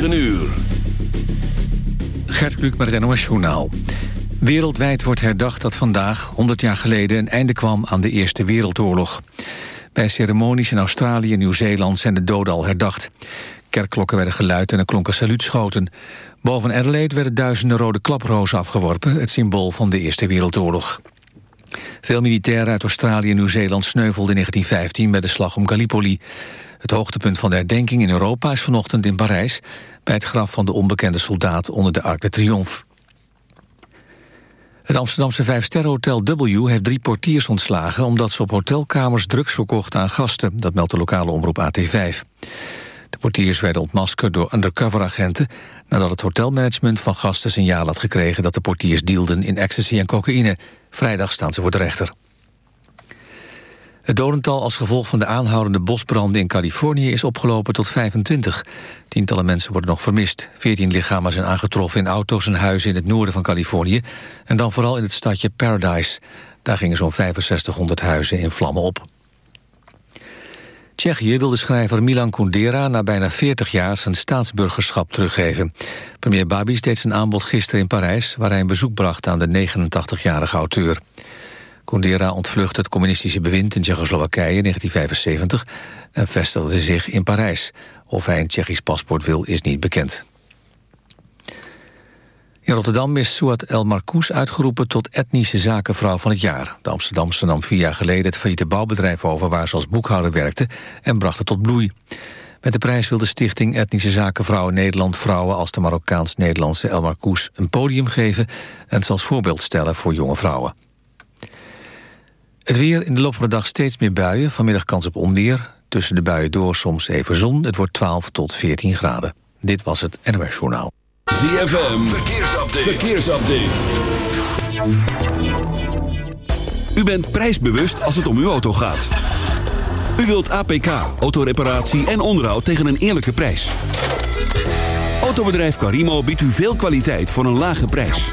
9 uur. Gert Kluk met het NOS Journaal. Wereldwijd wordt herdacht dat vandaag, 100 jaar geleden... een einde kwam aan de Eerste Wereldoorlog. Bij ceremonies in Australië en Nieuw-Zeeland zijn de doden al herdacht. Kerkklokken werden geluid en er klonken saluutschoten. Boven Adelaide werden duizenden rode klaprozen afgeworpen... het symbool van de Eerste Wereldoorlog. Veel militairen uit Australië en Nieuw-Zeeland sneuvelden in 1915 bij de slag om Gallipoli. Het hoogtepunt van de herdenking in Europa is vanochtend in Parijs... bij het graf van de onbekende soldaat onder de Arc de Triomphe. Het Amsterdamse Vijfsterrenhotel W heeft drie portiers ontslagen... omdat ze op hotelkamers drugs verkochten aan gasten. Dat meldt de lokale omroep AT5. De portiers werden ontmaskerd door undercoveragenten... nadat het hotelmanagement van gasten signaal had gekregen... dat de portiers dealden in ecstasy en cocaïne. Vrijdag staan ze voor de rechter. Het dodental als gevolg van de aanhoudende bosbranden in Californië is opgelopen tot 25. Tientallen mensen worden nog vermist. 14 lichamen zijn aangetroffen in auto's en huizen in het noorden van Californië. En dan vooral in het stadje Paradise. Daar gingen zo'n 6500 huizen in vlammen op. Tsjechië wil de schrijver Milan Kundera na bijna 40 jaar zijn staatsburgerschap teruggeven. Premier Babis deed zijn aanbod gisteren in Parijs... waar hij een bezoek bracht aan de 89-jarige auteur. Kundera ontvlucht het communistische bewind in Tsjechoslowakije in 1975... en vestigde zich in Parijs. Of hij een Tsjechisch paspoort wil, is niet bekend. In Rotterdam is Suat El Marcous uitgeroepen tot etnische zakenvrouw van het jaar. De Amsterdamse nam vier jaar geleden het failliete bouwbedrijf over... waar ze als boekhouder werkte en bracht het tot bloei. Met de prijs wil de stichting Etnische Zakenvrouwen Nederland... vrouwen als de Marokkaans-Nederlandse El Marcous een podium geven... en het als voorbeeld stellen voor jonge vrouwen. Het weer in de loop van de dag steeds meer buien. Vanmiddag kans op onweer. Tussen de buien door soms even zon. Het wordt 12 tot 14 graden. Dit was het NOS Journaal. ZFM, verkeersupdate. verkeersupdate. U bent prijsbewust als het om uw auto gaat. U wilt APK, autoreparatie en onderhoud tegen een eerlijke prijs. Autobedrijf Carimo biedt u veel kwaliteit voor een lage prijs.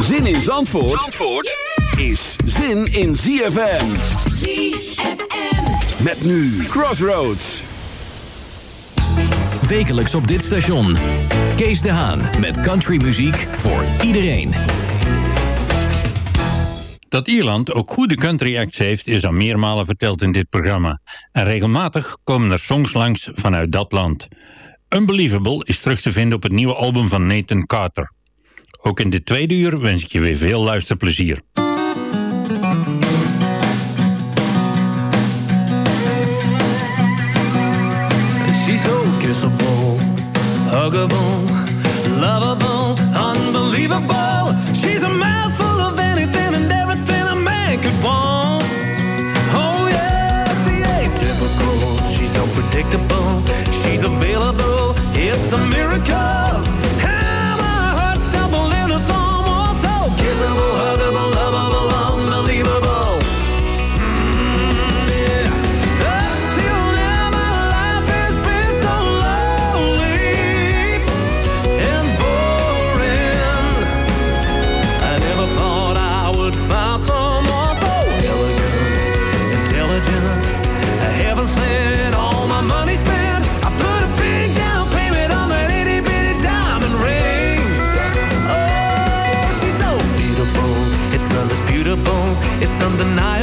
Zin in Zandvoort, Zandvoort is zin in ZFM. ZFM. Met nu Crossroads. Wekelijks op dit station. Kees de Haan met countrymuziek voor iedereen. Dat Ierland ook goede country acts heeft is al meermalen verteld in dit programma. En regelmatig komen er songs langs vanuit dat land. Unbelievable is terug te vinden op het nieuwe album van Nathan Carter. Ook in dit tweede uur wens ik je weer veel luisterplezier. She's so kissable, lovable, unbelievable. She's a mouthful She's unpredictable. She's available. It's a miracle. from the night.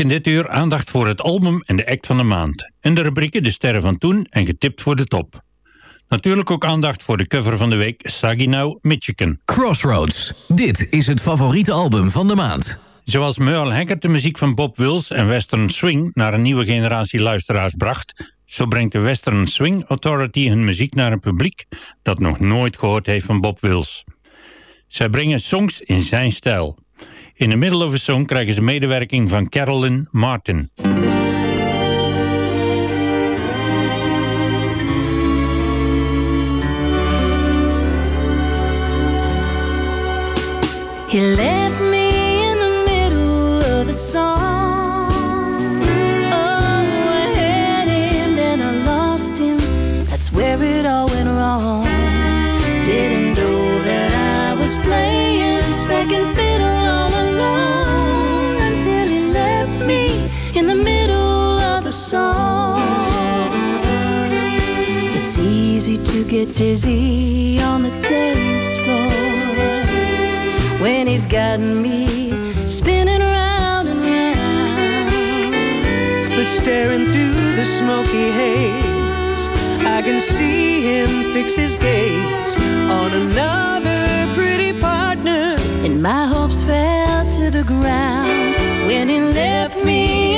Ook in dit uur aandacht voor het album en de act van de maand. En de rubrieken De Sterren van Toen en Getipt voor de Top. Natuurlijk ook aandacht voor de cover van de week Saginaw, Michigan. Crossroads. Dit is het favoriete album van de maand. Zoals Merle Haggard de muziek van Bob Wills en Western Swing naar een nieuwe generatie luisteraars bracht, zo brengt de Western Swing Authority hun muziek naar een publiek dat nog nooit gehoord heeft van Bob Wills. Zij brengen songs in zijn stijl. In the middle of a song krijgen ze medewerking van Carolyn Martin. Get dizzy on the dance floor when he's got me spinning round and round. But staring through the smoky haze, I can see him fix his gaze on another pretty partner. And my hopes fell to the ground when he left me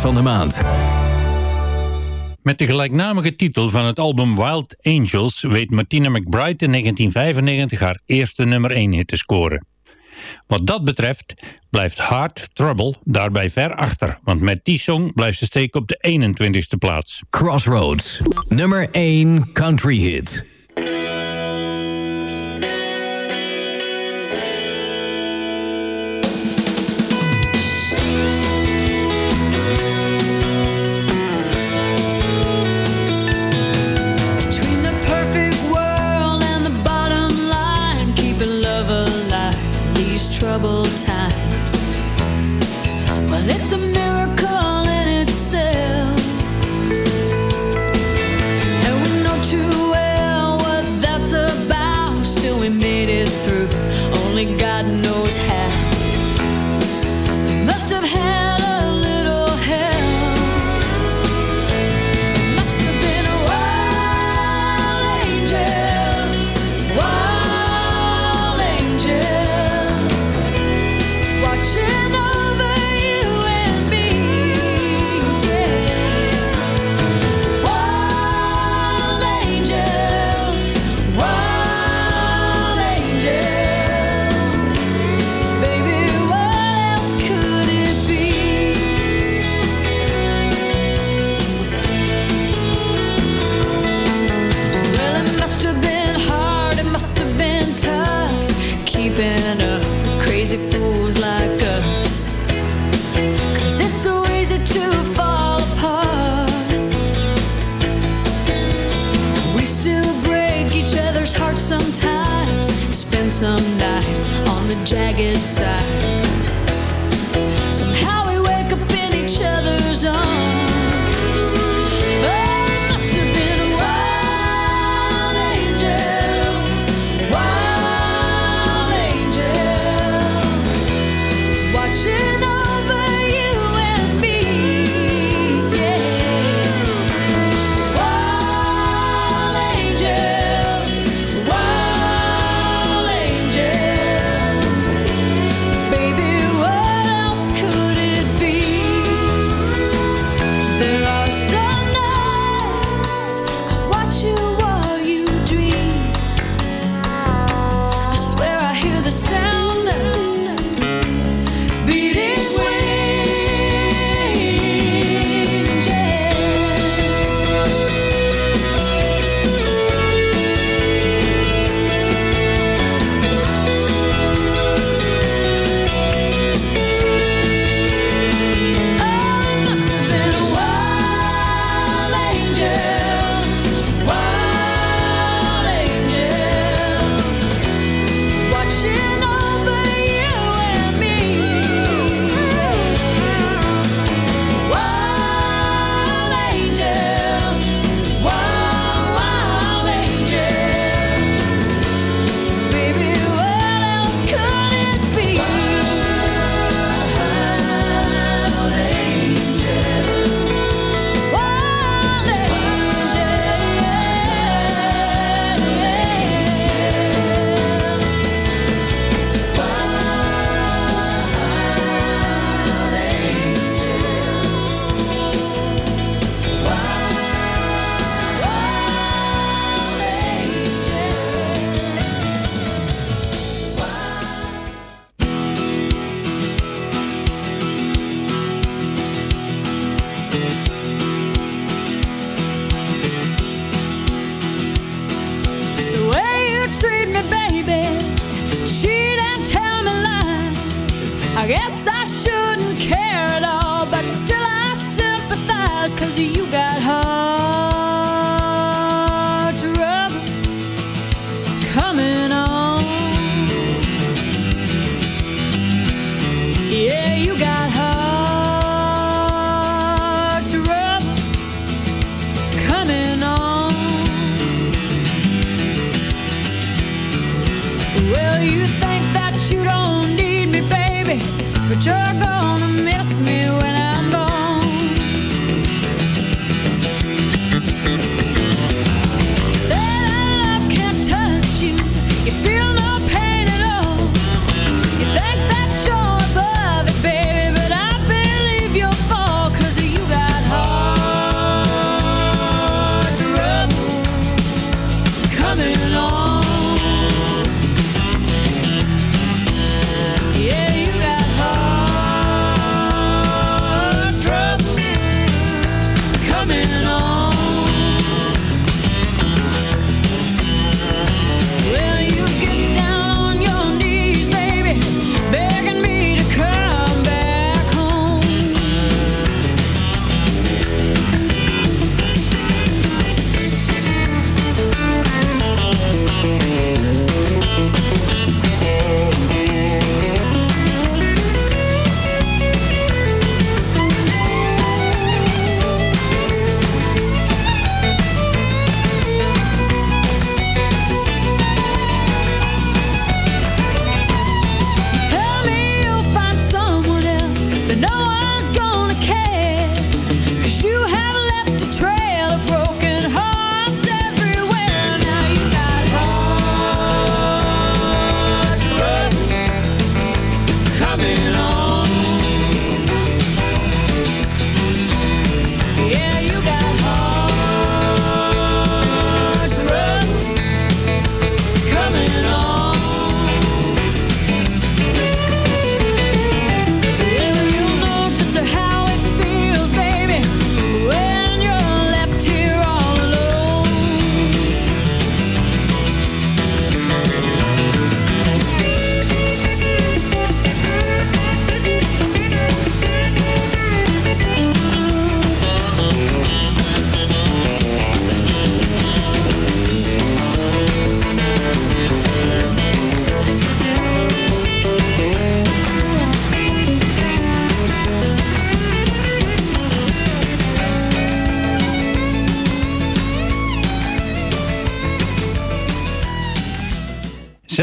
van de maand. Met de gelijknamige titel van het album Wild Angels weet Martina McBride in 1995 haar eerste nummer 1 hit te scoren. Wat dat betreft blijft Hard Trouble daarbij ver achter, want met die song blijft ze steken op de 21ste plaats. Crossroads, nummer 1 country hit. Some nights on the jagged side. Somehow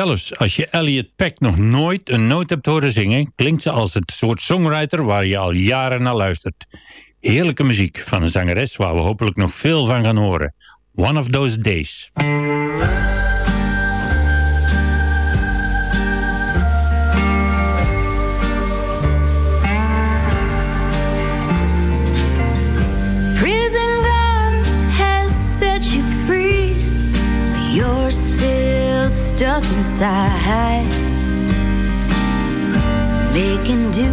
Zelfs als je Elliot Peck nog nooit een noot hebt horen zingen, klinkt ze als het soort songwriter waar je al jaren naar luistert. Heerlijke muziek van een zangeres waar we hopelijk nog veel van gaan horen. One of Those Days. Stuck inside. Making do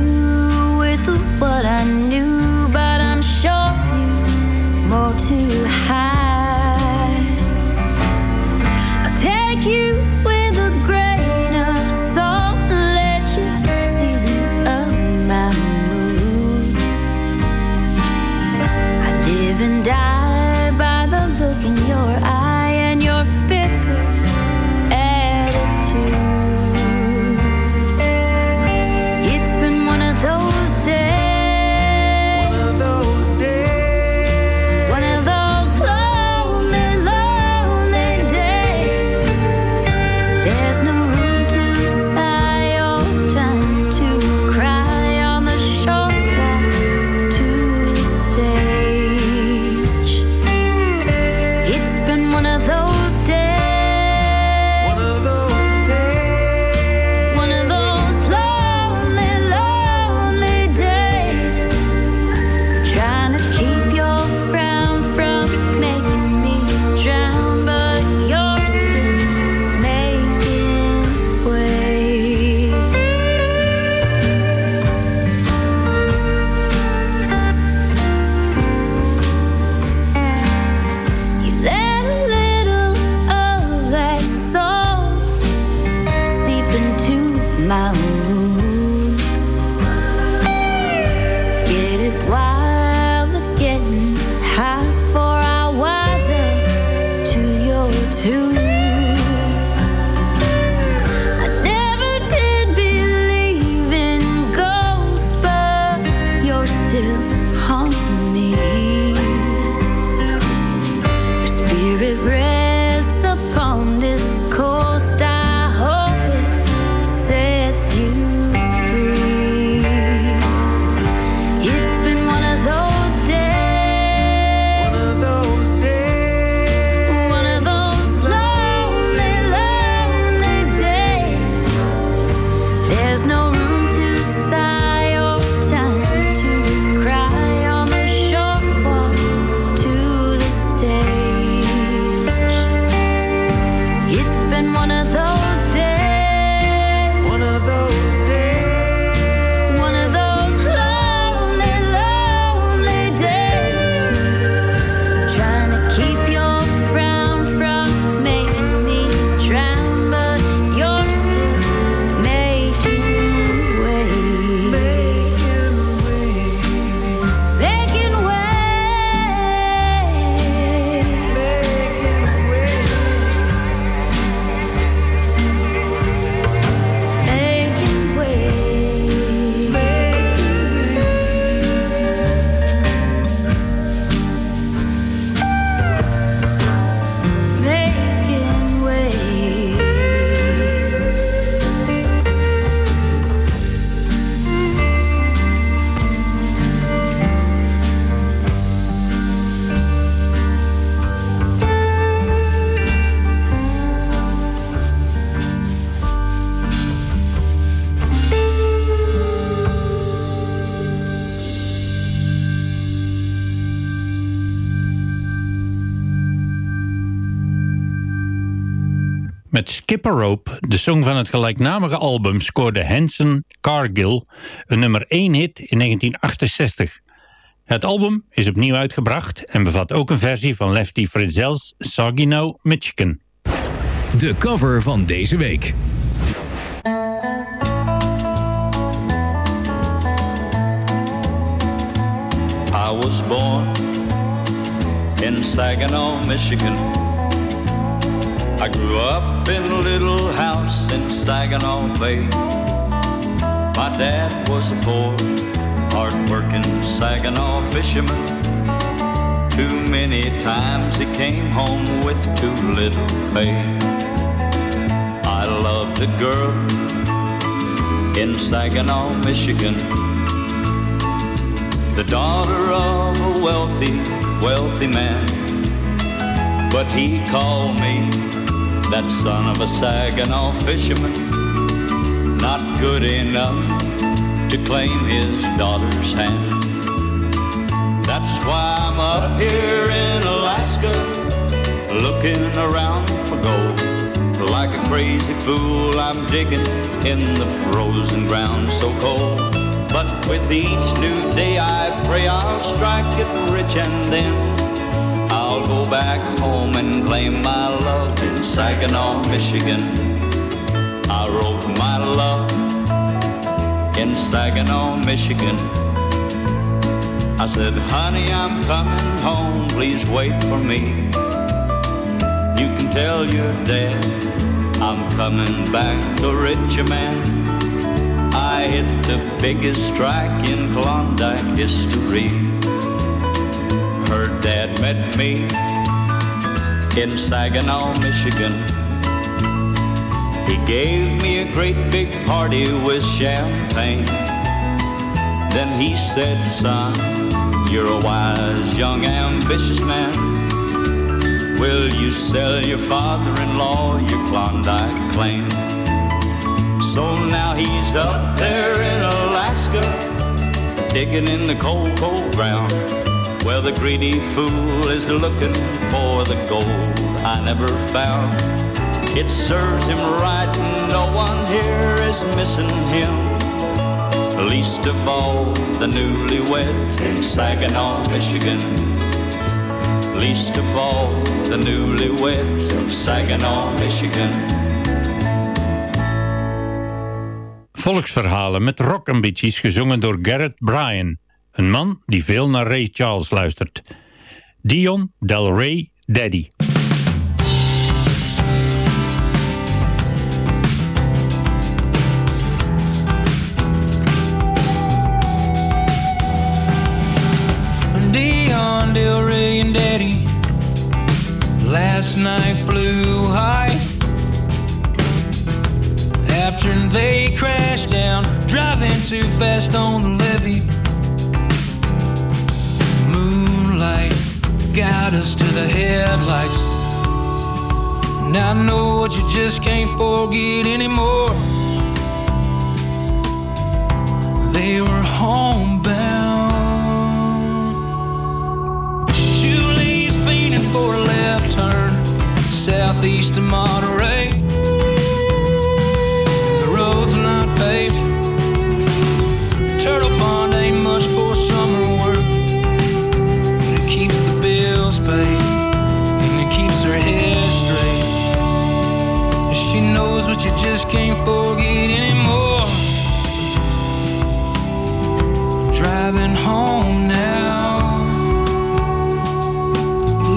with what I knew, but I'm sure you more to Met Skipper Rope, de song van het gelijknamige album, scoorde Hanson Cargill een nummer 1 hit in 1968. Het album is opnieuw uitgebracht en bevat ook een versie van Lefty Fritzell's Saginaw, Michigan. De cover van deze week. I was born in Saginaw, Michigan. I grew up in a little house in Saginaw Bay. My dad was a poor, hard-working Saginaw fisherman. Too many times he came home with too little pay. I loved a girl in Saginaw, Michigan. The daughter of a wealthy, wealthy man. But he called me that son of a Saginaw fisherman. Not good enough to claim his daughter's hand. That's why I'm up here in Alaska, looking around for gold. Like a crazy fool, I'm digging in the frozen ground so cold. But with each new day, I pray I'll strike it rich and then I'll go back home and claim my love in Saginaw, Michigan. I wrote my love in Saginaw, Michigan. I said, honey, I'm coming home, please wait for me. You can tell your dad I'm coming back a richer man. I hit the biggest strike in Klondike history. Met me in Saginaw, Michigan. He gave me a great big party with champagne. Then he said, son, you're a wise, young, ambitious man. Will you sell your father-in-law your Klondike claim? So now he's up there in Alaska, digging in the cold, cold ground. Well, the greedy fool is looking for the gold I never found. It serves him right, no one here is missing him. Least of all the newlyweds in Saginaw, Michigan. Least of all the newlyweds of Saginaw, Michigan. Volksverhalen met rockambities gezongen door Garrett Bryan. Een man die veel naar Ray Charles luistert. Dion Del Rey Daddy. Dion Del Rey and Daddy last night flew high. After they crashed down, driving too fast on the levee. Moonlight got us to the headlights. And I know what you just can't forget anymore. They were homebound. Julie's fiending for a left turn southeast of Monterey. Can't forget anymore. Driving home now,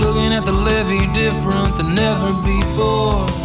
looking at the levee different than never before.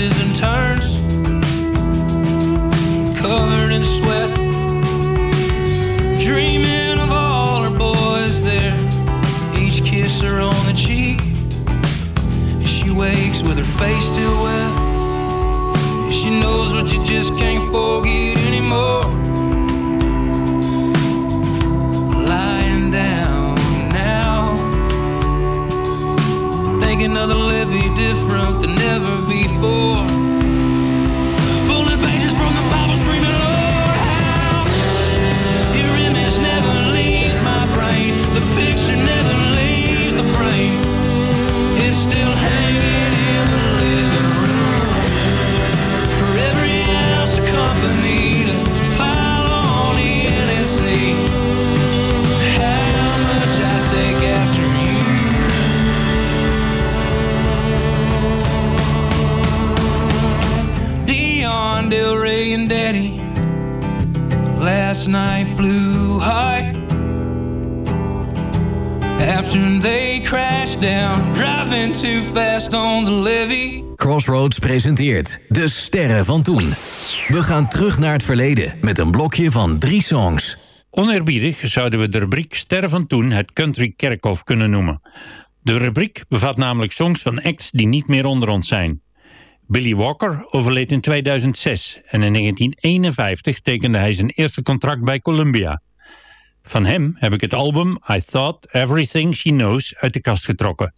twists and turns, covered in sweat, dreaming of all her boys there. Each kiss her on the cheek, and she wakes with her face still wet. And she knows what you just can't forget anymore. Lying down now, thinking of the living different than ever Night flew high. After they crashed down, driving too fast on the levee. Crossroads presenteert De Sterren van Toen. We gaan terug naar het verleden met een blokje van drie songs. Oneerbiedig zouden we de rubriek Sterren van Toen het Country Kerkhof kunnen noemen. De rubriek bevat namelijk songs van acts die niet meer onder ons zijn. Billy Walker overleed in 2006 en in 1951 tekende hij zijn eerste contract bij Columbia. Van hem heb ik het album I Thought Everything She Knows uit de kast getrokken.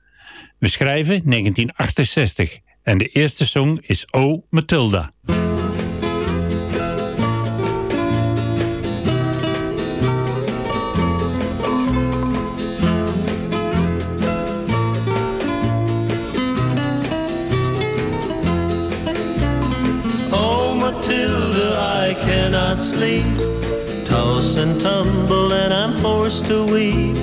We schrijven 1968 en de eerste song is Oh Matilda. I'm to weep.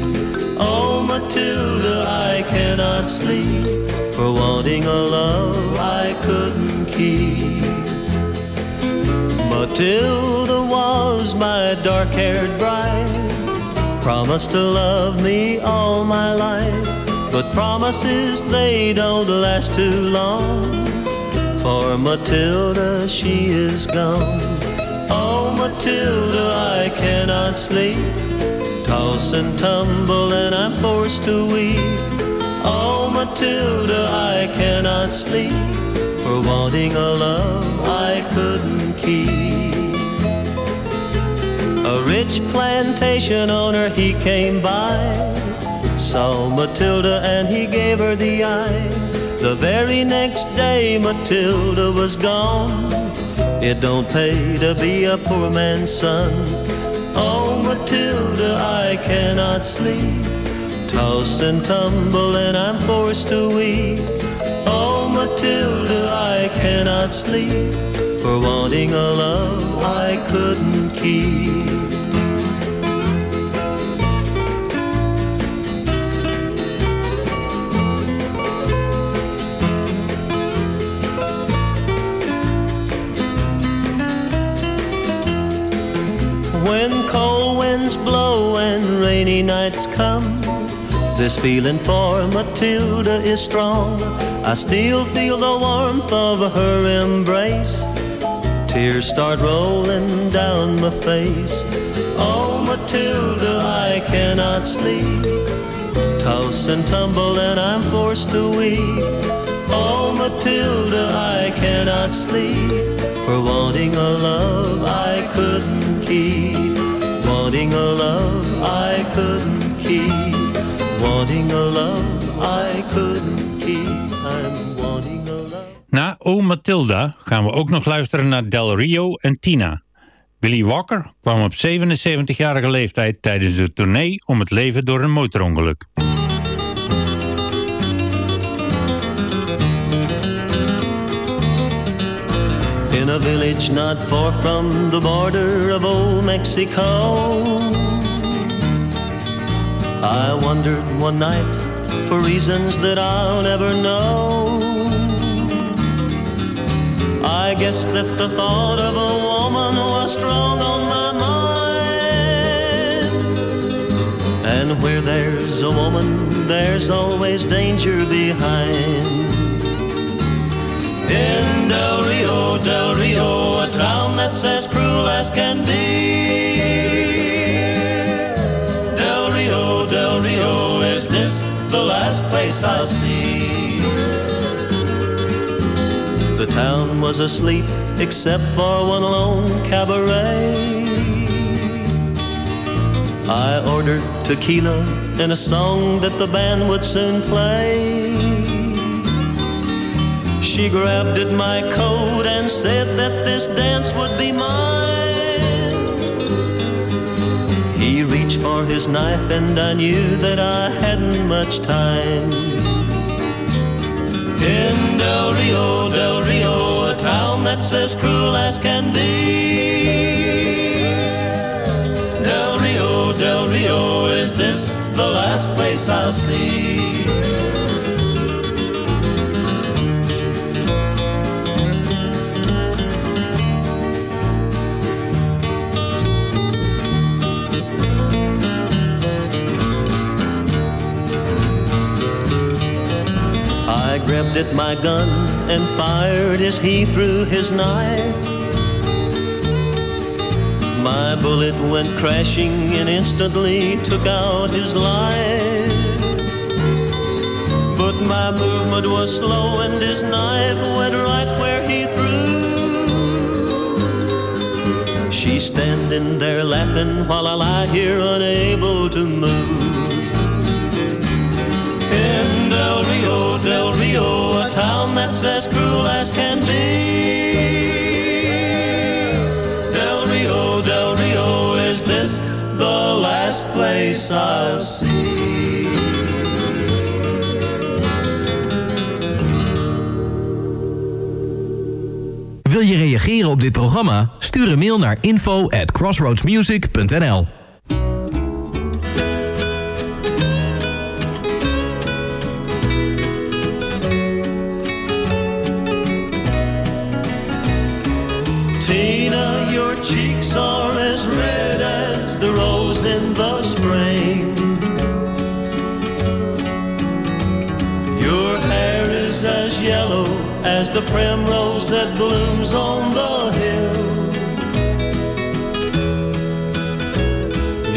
Oh, Matilda, I cannot sleep for wanting a love I couldn't keep. Matilda was my dark haired bride, promised to love me all my life. But promises, they don't last too long. For Matilda, she is gone. Oh, Matilda, I cannot sleep. Toss and tumble, and I'm forced to weep. Oh, Matilda, I cannot sleep for wanting a love I couldn't keep. A rich plantation owner, he came by, saw Matilda, and he gave her the eye. The very next day, Matilda was gone. It don't pay to be a poor man's son. Cannot sleep. Toss and tumble, and I'm forced to weep. Oh, Matilda, I cannot sleep for wanting a love I couldn't keep. When cold winds blow rainy nights come, this feeling for Matilda is strong. I still feel the warmth of her embrace. Tears start rolling down my face. Oh, Matilda, I cannot sleep. Toss and tumble, and I'm forced to weep. Oh, Matilda, I cannot sleep for wanting a love I couldn't keep. Wanting a love I couldn't keep. Wanting a love I couldn't keep. I'm wanting a love. Na O Matilda gaan we ook nog luisteren naar Del Rio en Tina. Billy Walker kwam op 77-jarige leeftijd tijdens de tournee om het leven door een motorongeluk. In a village not far from the border of old Mexico. I wandered one night for reasons that I'll never know. I guess that the thought of a woman was strong on my mind. And where there's a woman, there's always danger behind. In Del Rio, Del Rio, a town that's as cruel as can be. The last place I'll see? The town was asleep except for one lone cabaret. I ordered tequila and a song that the band would soon play. She grabbed at my coat and said that this dance would be mine. His knife and I knew that I hadn't much time. In Del Rio, Del Rio, a town that's as cruel as can be. Del Rio, Del Rio, is this the last place I'll see? At my gun and fired as he threw his knife. My bullet went crashing and instantly took out his life. But my movement was slow and his knife went right where he threw. She's standing there laughing while I lie here unable to move. As cruel as can be. Del Rio, Del Rio, is this the last place I'll see? Wil je reageren op dit programma? Stuur een mail naar info at crossroadsmusic.nl yellow as the primrose that blooms on the hill.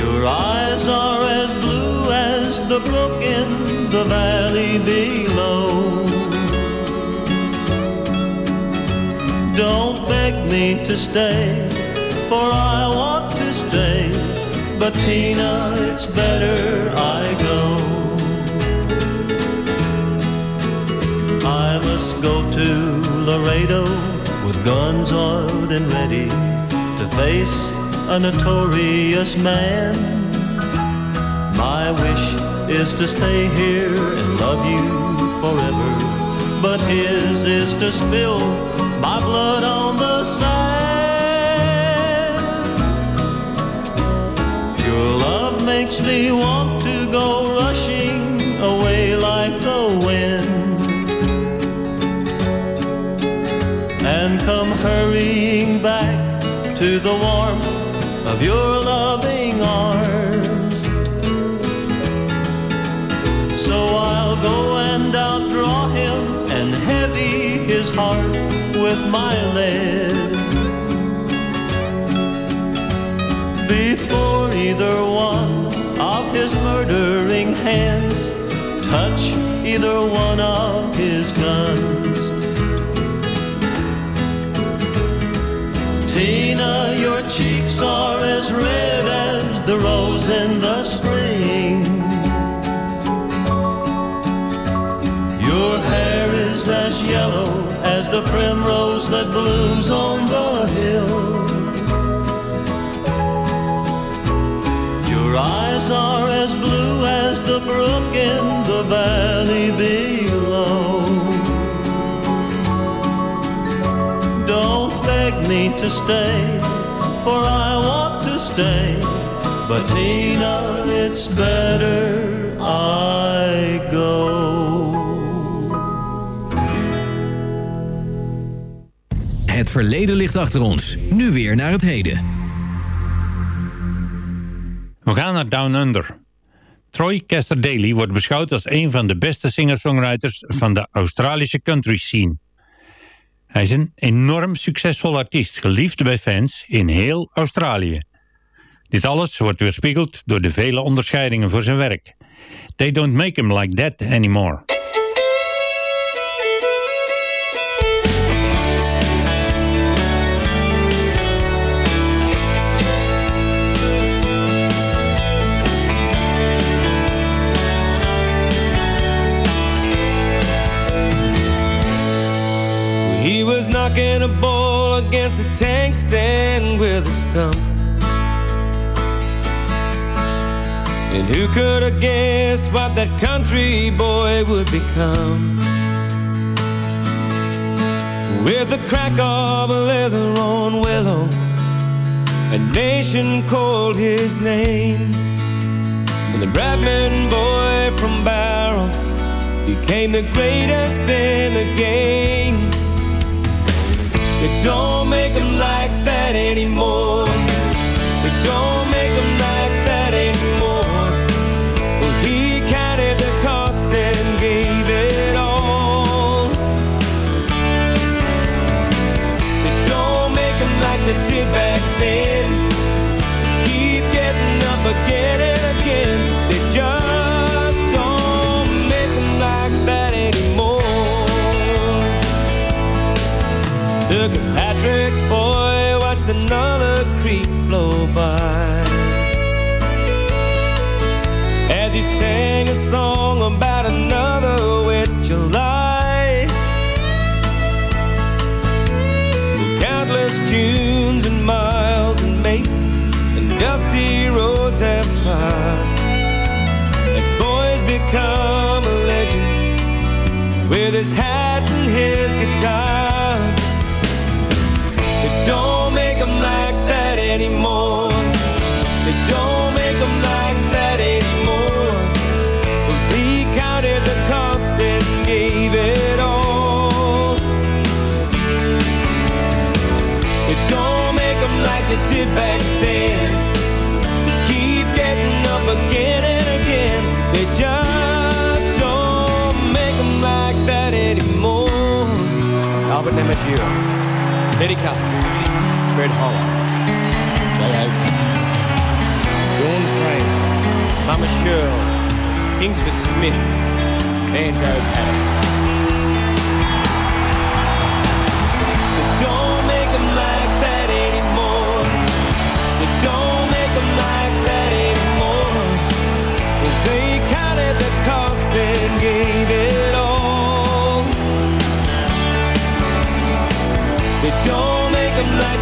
Your eyes are as blue as the brook in the valley below. Don't beg me to stay, for I want to stay. But Tina, it's better I go. I must go to Laredo with guns oiled and ready to face a notorious man. My wish is to stay here and love you forever, but his is to spill my blood on the sand. Your love makes me want to go to the warmth of your loving arms. So I'll go and outdraw him and heavy his heart with my lead. Before either one of his murdering hands touch either one of his guns. Red as the rose in the spring. Your hair is as yellow as the primrose that blooms on the hill. Your eyes are as blue as the brook in the valley below. Don't beg me to stay, for I stay. But Nina, it's better I go. Het verleden ligt achter ons. Nu weer naar het heden. We gaan naar Down Under. Troy Caster Daly wordt beschouwd als een van de beste singer-songwriters van de Australische country scene. Hij is een enorm succesvol artiest, geliefd bij fans in heel Australië. Dit alles wordt weerspiegeld door de vele onderscheidingen voor zijn werk. They don't make him like that anymore. He was knocking a ball against a tank stand with a stump And who could have guessed what that country boy would become? With the crack of a leather on willow, a nation called his name. When the Bradman boy from Bowral became the greatest in the game. They don't make like that anymore. Medjura, Eddie Fred Holland, Jay Oakley, Dawn Fraser, Mama Shirley, Kingsford Smith, Van Patterson.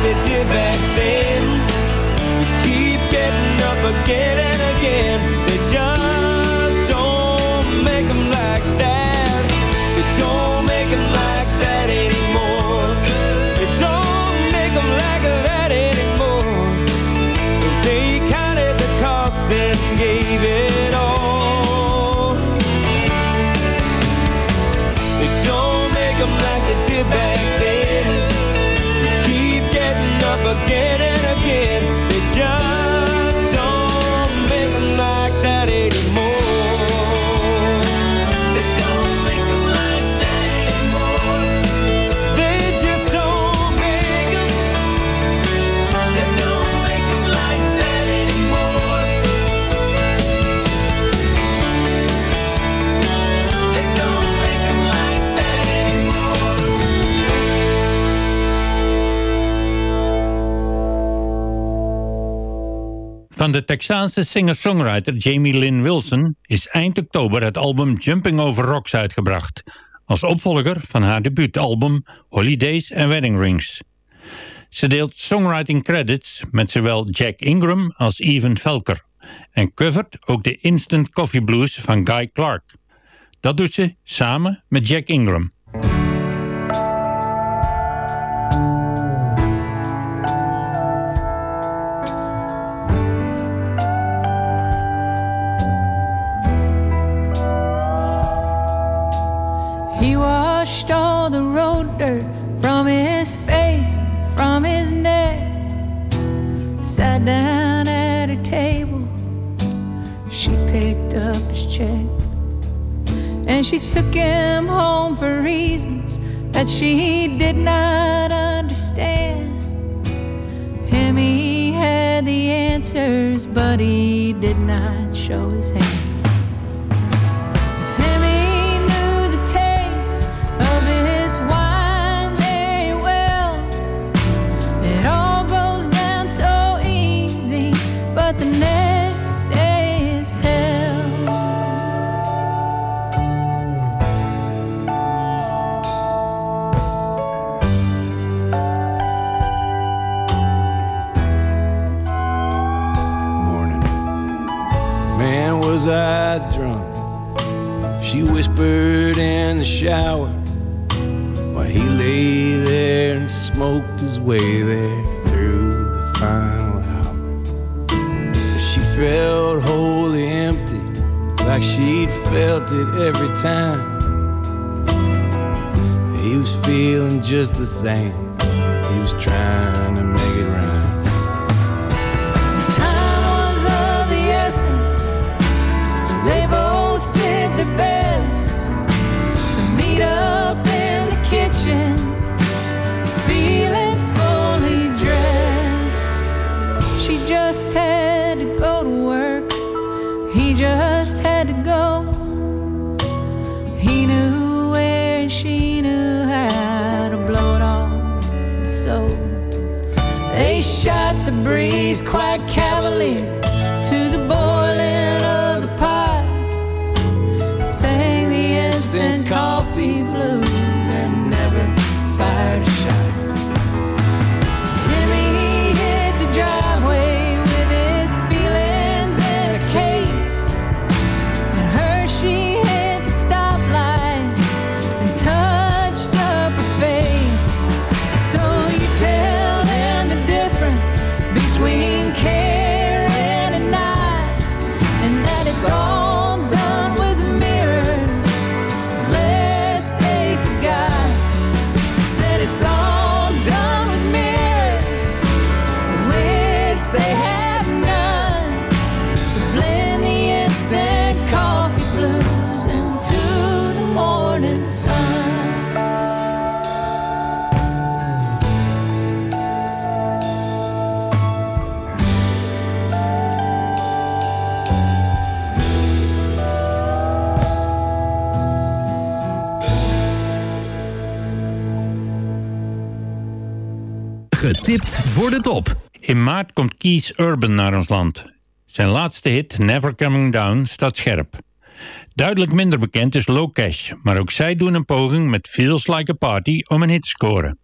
they did back then. van de Texaanse singer-songwriter Jamie Lynn Wilson is eind oktober het album Jumping Over Rocks uitgebracht, als opvolger van haar debuutalbum Holidays and Wedding Rings. Ze deelt songwriting credits met zowel Jack Ingram als Evan Velker en covert ook de Instant Coffee Blues van Guy Clark. Dat doet ze samen met Jack Ingram. check. And she took him home for reasons that she did not understand. Him, he had the answers, but he did not show his hand. She whispered in the shower while he lay there and smoked his way there through the final hour. She felt wholly empty, like she'd felt it every time. He was feeling just the same. He was trying. he's quite voor. In maart komt Kees Urban naar ons land. Zijn laatste hit, Never Coming Down, staat scherp. Duidelijk minder bekend is Low Cash, maar ook zij doen een poging met Feels Like a Party om een hit te scoren.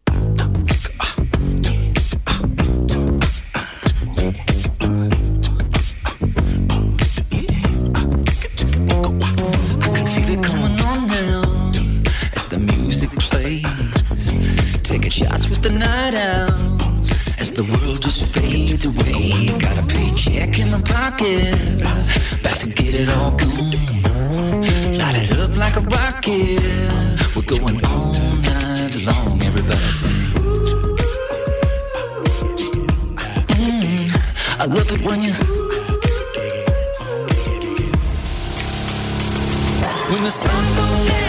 shots with the night out either way. Got a paycheck in my pocket, about to get it all going. Light it up like a rocket. We're going all night long. Everybody. Mm, I love it when you. When the sun goes down.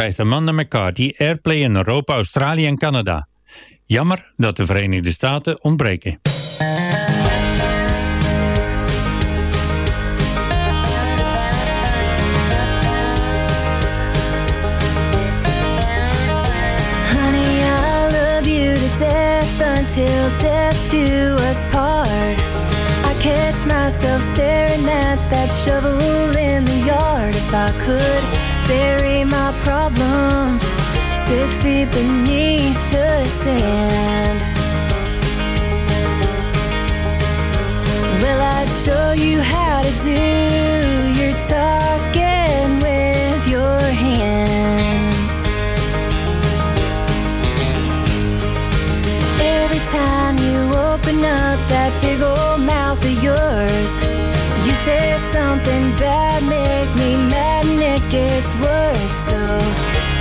krijgt Amanda McCarthy airplay in Europa, Australië en Canada. Jammer dat de Verenigde Staten ontbreken. till death do us part. I catch myself staring at that shovel in the yard. If I could bury my problems six feet beneath the sand. Well, I'd show you how to do your talk.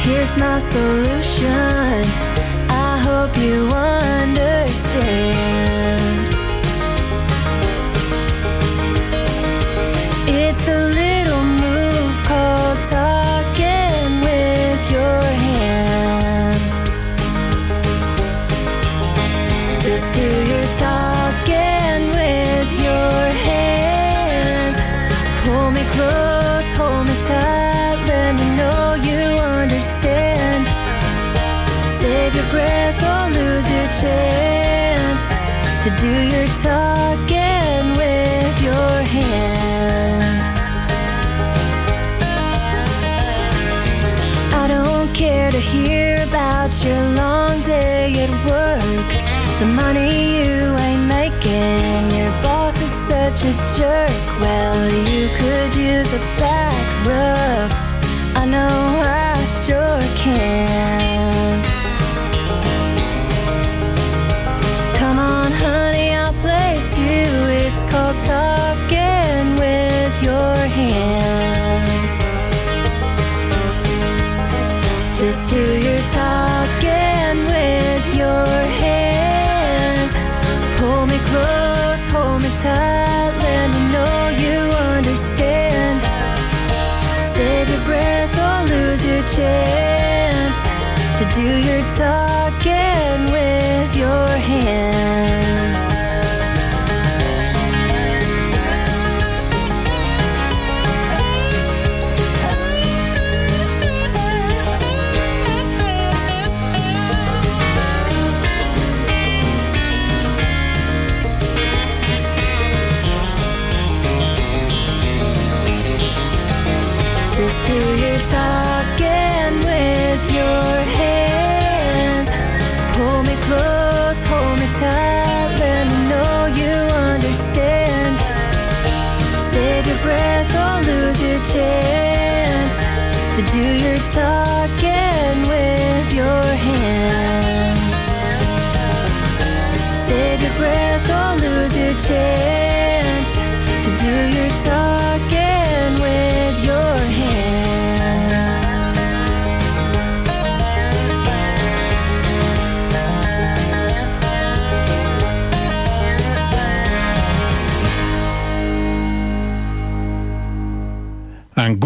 Here's my solution. I hope you understand. such a jerk. Well, you could use a back rub. I know I sure can.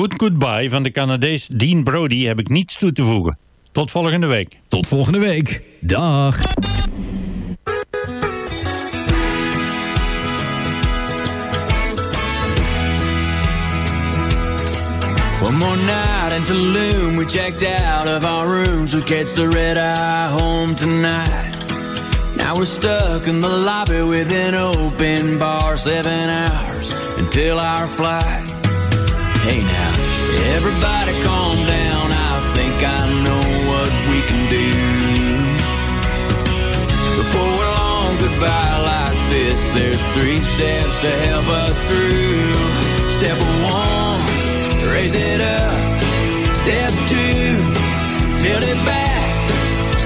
Good Goodbye van de Canadees Dean Brody heb ik niets toe te voegen. Tot volgende week. Tot volgende week. Dag. One more night in Tulum, we checked out of our rooms. We catch the red eye home tonight. Now we're stuck in the lobby with an open bar, seven hours until our flight. Hey now, everybody calm down. I think I know what we can do. Before a long goodbye like this, there's three steps to help us through. Step one, raise it up. Step two, tilt it back.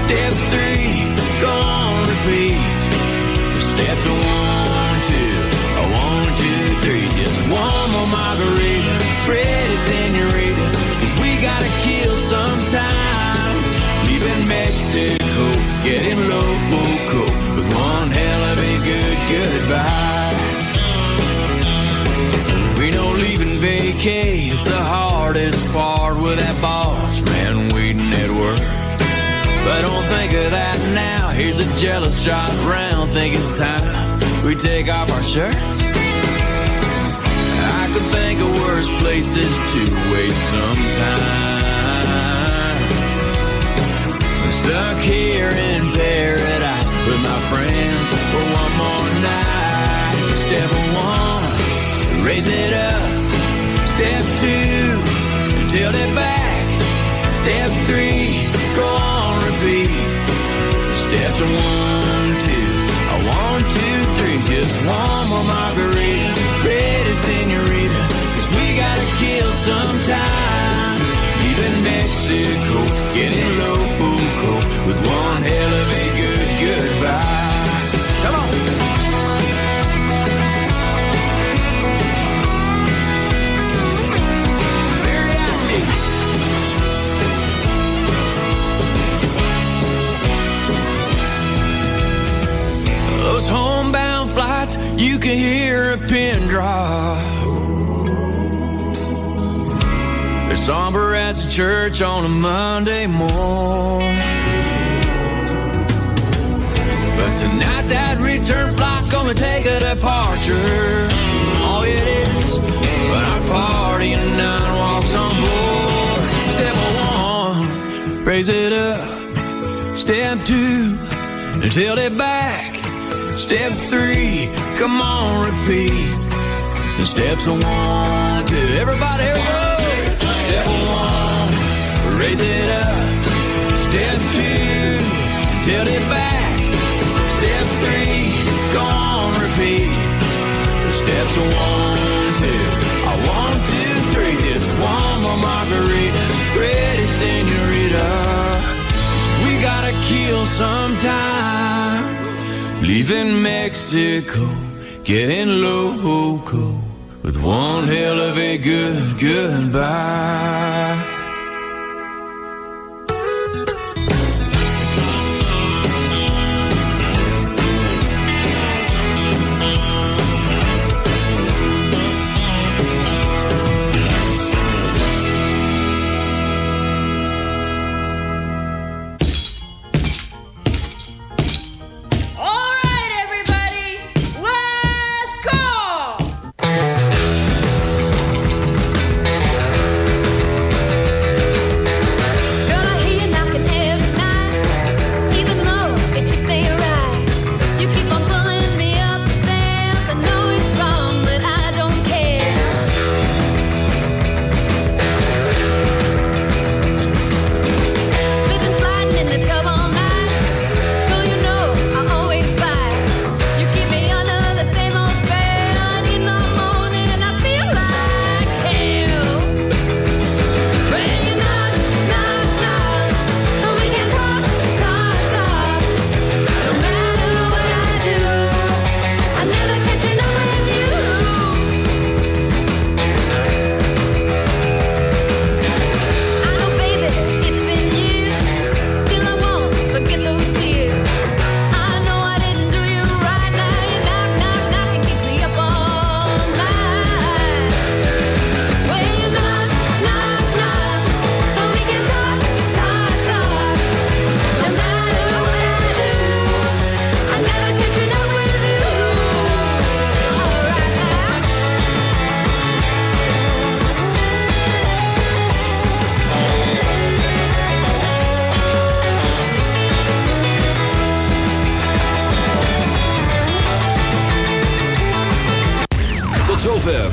Step three, go on repeat. Steps one, two, one, two, three. Just one more margarita, senorita. Cause we gotta kill some time. Leaving Mexico, getting loco with one hell of a good goodbye. We know leaving vacay is the hardest part with that boss man waiting at work. But don't think of that now. Here's a jealous shot round. Think it's time we take off our shirts. Places to waste some time. I'm stuck here in paradise with my friends for one more night. Step one, raise it up. Step two, tilt it back. Step three, go on repeat. Steps one, two, a one, two, three. Just one more margarita, getting loco with one hell of a good goodbye. Come on. Mariachi. Those homebound flights, you can hear a pin drop. Somber as a church on a Monday morning. But tonight that return flight's gonna take a departure. Oh, it is. But our party and nine walks on board. Step one, raise it up. Step two, tilt it back. Step three, come on, repeat. The steps are one, two. Everybody, here raise it up. Step two, tilt it back. Step three, go on, repeat. Steps one, two. A one, two, three. Just one more margarita. Ready, senorita. We gotta kill some time. Leaving Mexico, getting loco with one hell of a good goodbye.